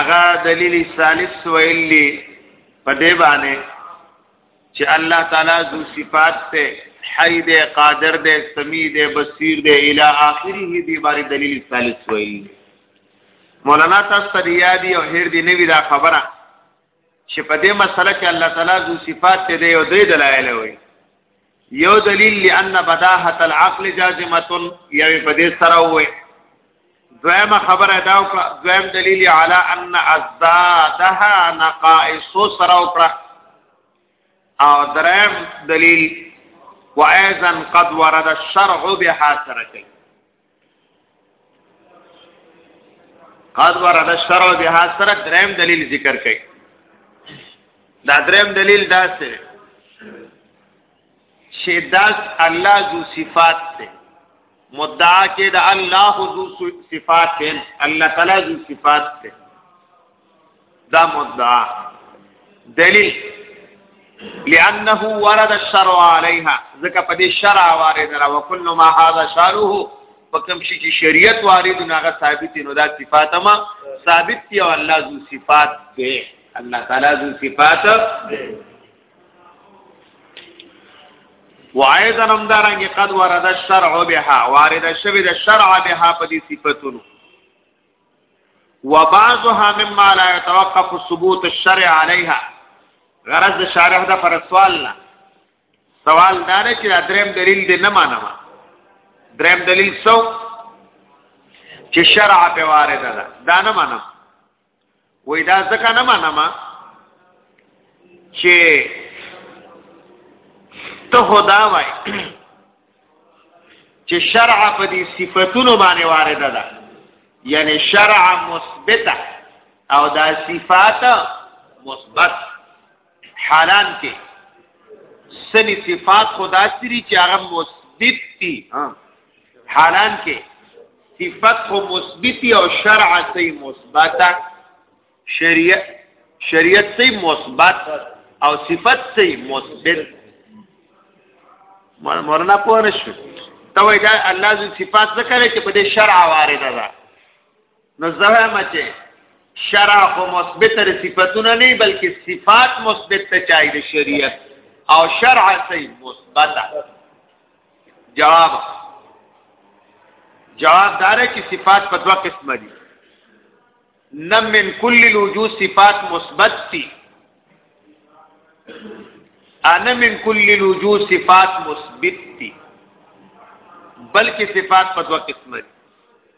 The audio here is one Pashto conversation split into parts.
اغا دلیل ثالث ویلی په دی باندې چې الله تعالی ذو صفات ته حی دی قادر دی سمیع دی بصیر دی الی اخره دی باندې دلیل ثالث ویلی مولانا تاسو ته یادی او هر دی نوی دا خبره چې په دې مسله کې الله تعالی ذو صفات ته دی او دوی دلایل وي یو دلیل لئن بداهت العقل جازمه یوی په دې سره وي دویمه خبره دا وکړه دویم دلیل علی ان ازدادها نقائص سره وکړه او دریم دلیل واذا قد ورد الشرع بها سره کوي قد ورد الشرع بها سره دریم دلیل ذکر کړي دا دریم دلیل دا سره چې داس الله ذو صفات ته مدعا کې دا الله ذو صفات ته الله تعالی ذو صفات ته دا مدعا دلیل لانه ورد الشرع عليها ځکه په دې شرع وارد را وکل ما هذا شرعه پکم شي چې شریعت وارد ناغه ثابت نو دا صفات ما ثابت دی او الله ذو صفات دی الله تعالی ذو صفات دی وایذا نم دارنګ قد ورد الشرع بها وارد شوی د شرع بها په دې صفاتونو وبعضها مما لا يتوقف ثبوت الشرع عليها غرض شارح دا پر سوال نه سوال دا نه چې دریم دلیل دې نه مانم دریم دلیل څو چې شرع په وارده ده دا نه مانم وای دا ځکه نه منم چې ته خدا وای چې شرع په دې صفاتونو باندې وارد ده یعنی شرع مثبته او دا صفات مثبت حالان کې سني صفات خدا سری چې هغه مثبت دي حالان کې صفات خو مثبتي او شرع سي مثبته شریعت شریعت سي مثبت او صفات سي مثبت مولانا پوه نشو ته وایي دا الله ذو صفات ذکر چې په دې شرع وارده ده نو زهمه چې شرع خو مثبت لري صفاتونه نه بلکې صفات مثبت ته چای د شریعت او شرع سي مثبت جواب جواب دار چې صفات په دوه قسم دي نم من کل الوجود صفات مثبت دي انا من کل الوجود صفات مثبت دي بلکې صفات په دوه قسم دي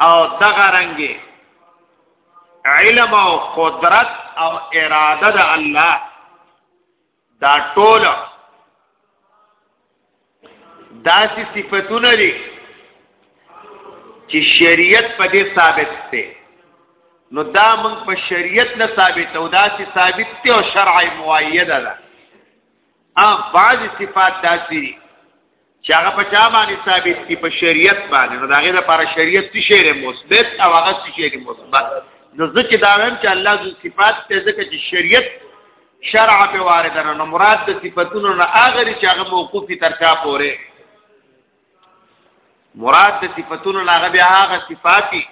او دغه رنګي علم او قدرت او اراده د الله دا ټول داسې صفاتونه دي چې شریعت په دې ثابت دی نو دا موږ په شریعت نه ثابت او دا چې ثابت دی او شرع مؤیده ده ا بعض صفات داسې چې هغه په چا باندې ثابت دي په شریعت باندې نو داغه لپاره شریعت څه شی مثبت او هغه څه شی مثبت نو ځکه دا ویم چې الله ذو صفات ته ځکه چې شریعت شرع په وارد نه مراد د صفاتونو نه هغه چې هغه موقوف تر چا پورې مراد د صفاتونو نه هغه بیا هغه صفاتی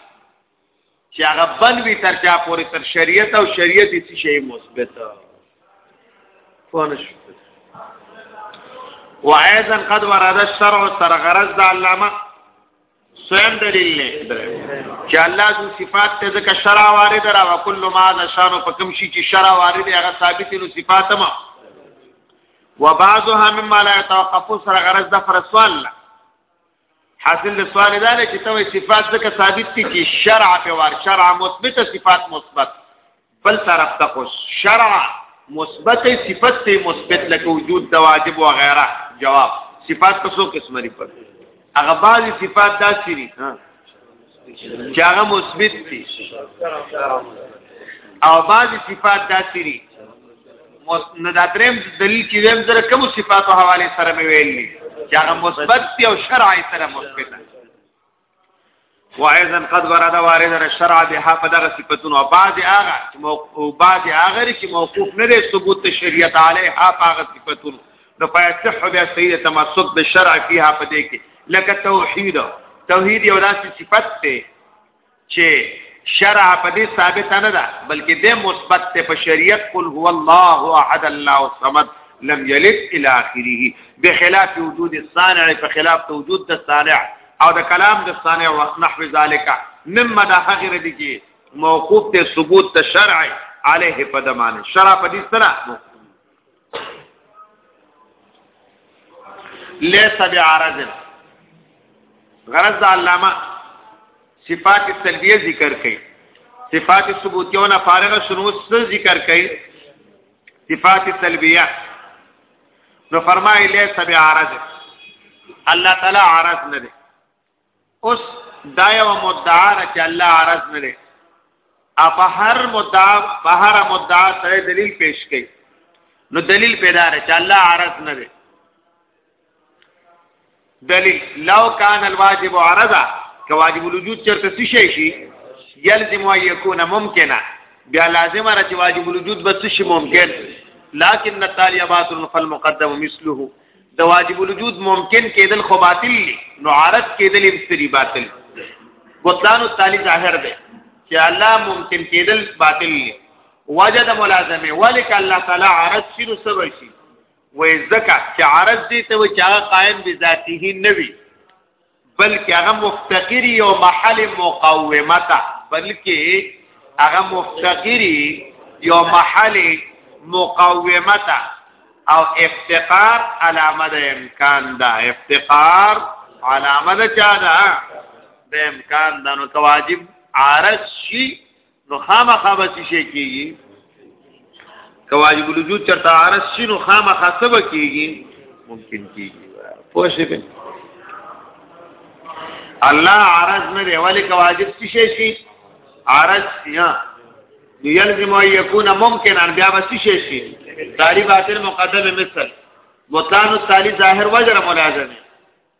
چې هغه بند وي تر چا پورې تر شریعت او شریعت یې څه شی مثبت فونش وايضا قد ورد الشرع سر غرض د علامه سویم دلیل نه چې الله ذو صفات ته ځکه شرع وارد را وکل ما د شانو په کوم شي چې شرع وارد هغه ثابت نو صفات ما وبعضها مما لا يتوقف سر غرض د فرسوال حاصل د سوال دا دی چې ته صفات ځکه ثابت دي چې شرع په وار شرع مثبت صفات مثبت بل طرف ته خو شرع مثبت صفت ته مثبت لکه وجود د واجب و غیره جواب صفات په څو قسم لري په هغه بعضي صفات داسې دي ها چې هغه مثبت دي او بعضی صفات داسې دي نو دا دریم دلیل چې زم سره کوم صفات او حواله سره مې ویلي چې هغه مثبت دي او شرعي سره مثبت دي وايضا قد ورد وارد الشرع بها فدغه صفاتون او بعض هغه او بعض هغه چې موقوف نه دي ثبوت شریعت علیه هغه صفاتون نو فیصح بیا صحیح تمسک به شرع فيها پدې کې لکه توحید توحید یو داسې صفت ته چې شرع پدې ثابت نه ده بلکې د مثبت ته په شریعت قل هو الله احد الله الصمد لم یلد الى اخره بخلاف وجود الصانع په خلاف وجود د صانع او د کلام د صانع او نحو ذالک مما دا هغه ردی چې موقوف ته ثبوت ته شرع علیه په دمانه شرع په دې سره ليس بعرض غرض د علامه صفات سلبیه ذکر کړي صفات ثبوتیه نه فارغ شنو څه ذکر کړي صفات سلبیه نو فرمایي ليس بعرض الله تعالی عرض نه دی اوس دا یو مدعا را چې الله عرض نه لري اپ هر مدعا په هر مدعا سره دلیل پیش کړي نو دلیل پیدا لري چې الله عرض نه لري دلیل لو کان الواجب عرضا که واجب الوجود چرته څه شي شي یلزم ان یکون ممکنه بیا لازم را چې واجب الوجود به څه شي ممکن لكن التالي بعض فالمقدم مثله د واجب الوجود ممکن کېدل خو باطل دي نو عارض کېدل هم سری باطل بطلان التالي ظاهر دی چې الله ممکن کېدل باطل دي وجد ملازمه ولک الله تعالی عارض شنو سبب شي وې زکه چې عارض دي ته چې هغه قائم بذاته نه وي بلکې هغه مفتقری او محل مقاومت بلکې هغه مفتقری یو محل مقاومت او افتقار علامه د امکان ده افتقار علامه د چا ده د امکان ده نو واجب عارض شي نو خامخا به څه شي کیږي که واجب الوجود چرته عرض شي نو خامخا څه به کیږي ممکن کیږي پوه شئ الله عرض نه دی ولی که واجب څه شي شي عرض یا یلزم ان یکون ممکنا بیا به څه شي شي تعریف اخر مقدمه مثل بطلان الثالث ظاهر وجر ملازمه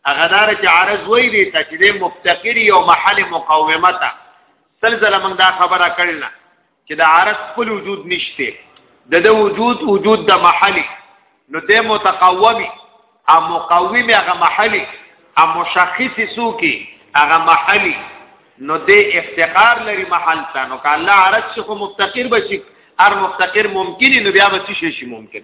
هغه دار چې عرض وای دی ته چې د مفتقر یو محل مقاومه ته سلسله موږ دا خبره کړل چې د عرض خپل وجود نشته د د وجود وجود د محل نو د متقومی او مقوم هغه محل او مشخص سو کې هغه محل نو د افتقار لري محل ته نو کله عرض څخه مفتقر بشي هر مفتقر ممکن نو بیا به شي شي ممکن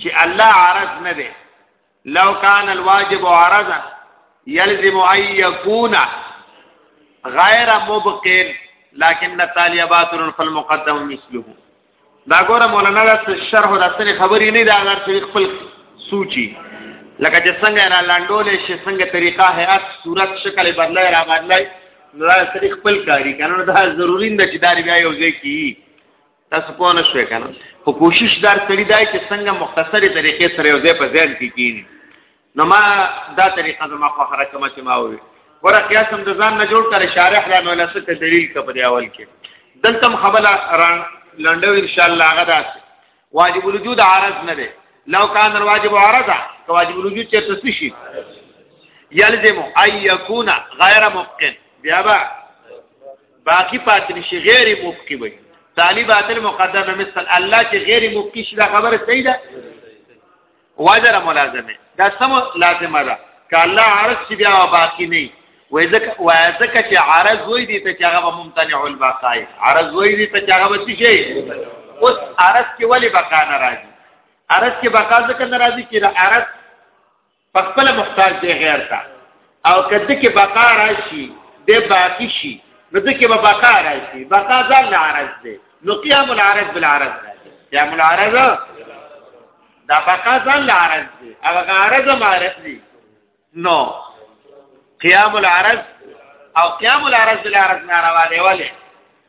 چې الله عرض نه دی لو کان الواجب عرضا يلزم ان يكون غير مبق لكن التالي باطل فالمقدم مثله دا ګوره مولانا د شرح د اصل خبرې نه دا غر چې خپل سوچي لکه چې څنګه را لاندولې شي څنګه طریقه هيئت صورت شکل بدلای را بدلای نو دا سری خپل کاری کنه دا ضروری نه چې داری بیا یو ځای کی تاسو په نه شوي کنه خو کوشش دار کړی دی چې څنګه مختصری طریقې سره یو ځای په ځین کې کینی نو ما دا طریقه زما خو هر کومه چې ما وي ورا قیاس هم د ځان نه جوړ کړ شارح لا نو لاسه ته دلیل کپ دی اول کې دلته خبره را لنډو ان شاء الله هغه داس واجب الوجود عارض نه دی لو کان الواجب عارضا که واجب الوجود چې تاسو شي یلزم ان یکون غیر ممکن بیا با باقی پاتې نشي غیر مبقي وي ثاني باطل مقدمه مثل الله چې غیر مبقي شي دا خبره صحیح ده واجر ملازمه دا سم لازمه ده ک الله عرض چې بیا باقی نه وي ځکه وای ځکه چې عرض وای دي ته چې هغه ممتنع البقای عرض وای دي ته چې هغه څه شي اوس عرض کې ولی بقا ناراضي عرض کې بقا ځکه ناراضي چې عرض په خپل محتاج دی غیر ته او کده کې بقا راشي د باقی شي نو د کې به بقا راشي بقا ځان له عرض دی نو قیام العرض بالعرض دی قیام العرض دا بقا ځان له عرض دی او هغه عرض معرض دی نو قیام العرض او قیام العرض بالعرض ناروا دی ولی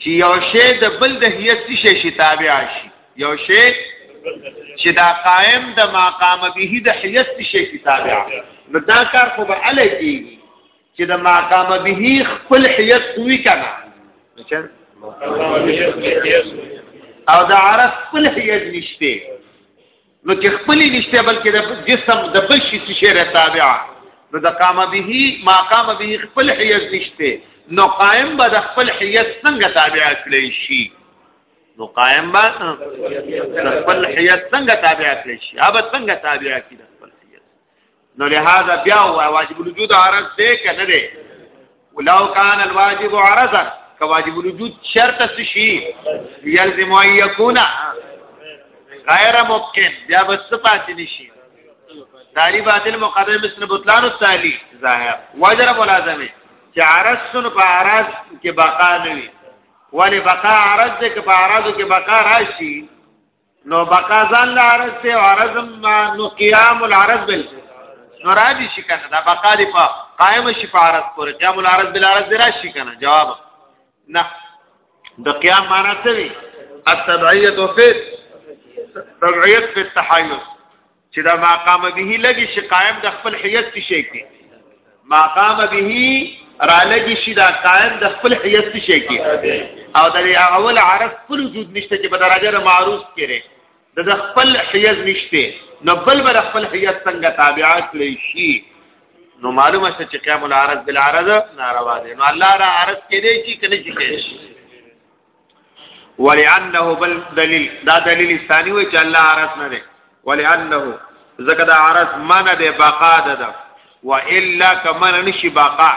چې یو شی د بل د هیت شي شي تابع شي یو شی چې دا قائم د مقام به د هیت شي شي تابع نو دا کار خو به اله کیږي چې د مقام به خپل هیت کوي کنه او دا عرف خپل هیت نشته نو چې خپل نشته بلکې د جسم د بل شي څه شی تابع نو د قام به ما قام به خپل حیز نشته نو قائم به د خپل حیز څنګه تابع کړی شي نو قائم به خپل حیز څنګه تابع کړی شي هغه څنګه تابع کړي نو لہذا بیا واجب الوجود عرض دی کنه دی ولو کان الواجب عرضا که واجب الوجود شرط څه شي یلزم ان یکون غیر ممکن بیا بس پاتې نشي داری باطل مقدمه مثل بطلان التالی ظاهر وجر ملازمه چې عرض سن په عرض کې بقا نه وي ولی بقا عرض دې کې په عرض کې بقا راشي نو بقا ځان له عرض ته عرض ما نو قیام العرض بل نو را دي شي کنه دا بقا دی په قائم شي په عرض پورې قیام العرض بل عرض دی را شي کنه جواب نه د قیام معنا څه وی التبعیه فی تبعیه فی التحیز چې دا مقام به لګي شي قائم د خپل حیث کې شي کې مقام به را لګي شي دا قائم د خپل حیث کې شي کې او د اول عرض خپل وجود نشته چې په درجه د معروف کړي د خپل حیث نشته نو بل بر خپل حیث څنګه تابعات لري شي نو معلومه شته چې قیام العرض بالعرض ناروا دي نو الله را عرض کې دی چې کنه چې کې ولانه بل دلیل دا دلیل ثانی وی چې الله عرض نه دی ولانه زکه دا عرض من دی بقا ده ده و الا کمن نشي بقا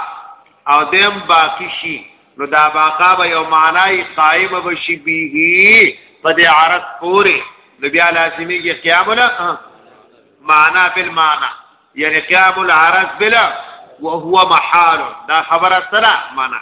او دیم باقی شي نو دا بقا به یو معنی قائم بشي به په دې عرض پوره نو بیا لازمي کې قیام نه معنا بالمعنا یعنی قیام العرض بلا وهو محال دا خبره سره معنا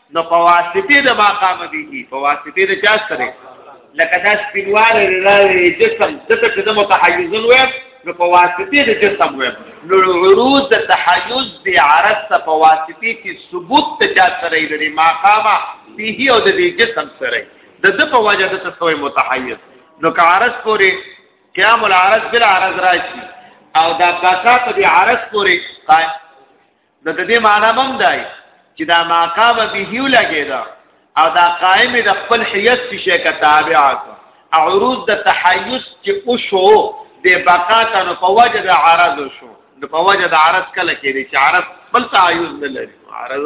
نو په واسطه د ما قام به په واسطه د چا سره لکه دا سپینوار راوي جسم دته چې د متحیزن وې نو په واسطه د جسم وې نو عروض د تحیز د عرض ته په واسطه کې ثبوت ته چا سره لري مقامه به او د جسم سره د د په وجه د تسوي متحیز نو که عرض پورې قیام العرض بل عرض راشي او دا بقا په دې عرض پورې قائم نو د دې معنی هم دی چې دا مقام به یو لګیدا او دا قائم د خپل حیث شي کا تابعات عروض د تحیث چې او شو د بقات نو په وجه د عرض شو نو په وجه د عرض کله کې دي چې عرض بل تعیز نه لري عرض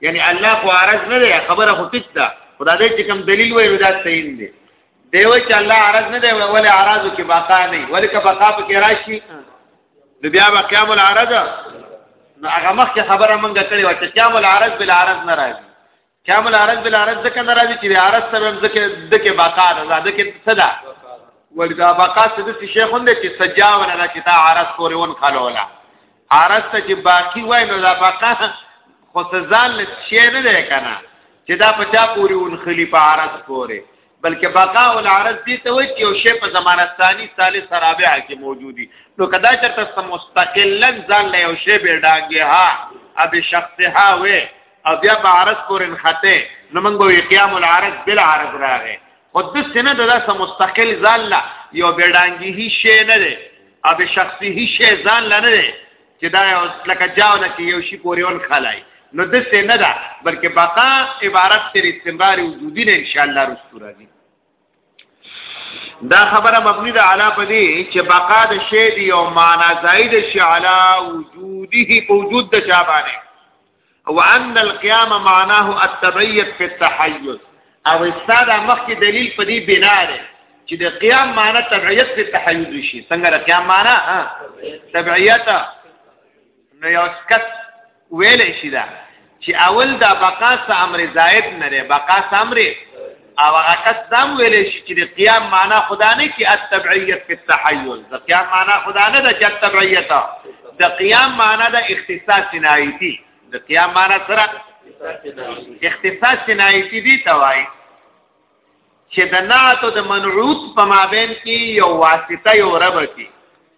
یعنی الله خو عرض نه دی خبره خو ټیک ده خدا دې چې کوم دلیل وایي دا صحیح دی دی وایي چې الله عرض نه دی ولې عرضو کې بقا نه ولې که بقا په کې راشي نو بیا به قیام العرض نو هغه مخکې خبره مونږ کړې و چې قیام العرض بل عرض نه راځي قیام العرض بل عرض ځکه نه راځي چې عرض سبب ځکه دکې بقا ده دکې صدا ولدا بقا څه د شیخ هم دې چې سجاونه نه چې تا عرض پورې ون خلولا عارض ته چې باقی وای نو دا بقا خو ځان له شی نه دی کنه چې دا په چا پوری ون خلیفہ عارض پوری بلکې بقا او العرض دي ته وایي چې یو شی په زمانه ثاني ثالث رابع کې موجودي نو کدا چرته مستقلا ځان له یو شی به ډانګي ها اب شخص ها وې او بیا په عرض پورې خطه نو موږ وی قیام العرض بل عرض راغې خود سنه دغه مستقل ځان لا یو به ډانګي هی شی نه دی او به شخصي هي شی ځان لنه دی چې دا یو لکه جاونه کې یو شی پورې ون خلای نو د څه نه ده بلکې بقا عبارت تر استمرار وجودي نه ان شاء الله رسول راځي دا خبره مبني ده علا پدې چې بقا د شی دی او معنا زائد شی علا وجوده په وجود د چا باندې وان القيام معناه التبيت في التحيز او استاد مخکې دلیل په دې بنا دی چې د قیام معنی تبعیت په تحیز شي څنګه د قیام معنی ها تبعیت نو یو سکت ویل شي دا چې اول دا بقا سه امر زائد نه لري بقا سه امر او هغه کس دا هم ویلی شي چې د قیام معنا خدا نه کې التبعیت فی التحیل د قیام معنا خدا نه ده چې التبعیت د قیام معنا د اختصاص نایتی د قیام معنا سره اختصاص نایتی دی توای چې د نعت او د منعوت په مابین کې یو واسطه یو ربطي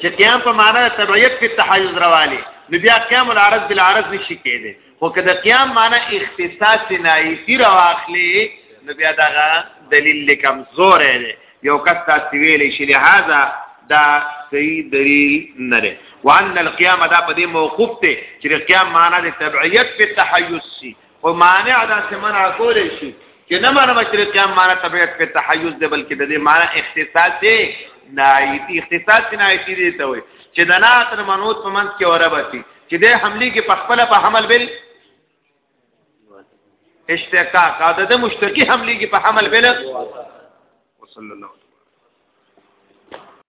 چې قیام په معنا تبعیت په تحیز رواني نو بیا قیام العرض بالعرض نشي کېده خو که د قیام معنا اختصاص نایتی راخلی نو بیا دغه دلیل لکم زور دی یو کس تاسو ویلی شي لہذا دا صحیح دلیل نه دی وان القیام دا په دې موقوف ته چې قیام معنا د تبعیت په تحیز شي خو مانع دا چې منع کولې شي چې نه منم چې قیام معنا طبيعت په تحيز دی بلکې د دې معنا اختصاص دی نایتی اختصاص نایتی دی ته وي چې د نه تر منوت په منځ کې اوربتي چې د حملي کې په خپل په حمل بل اشتقاق او د مشترکی حملي کې په حمل بل وصلی الله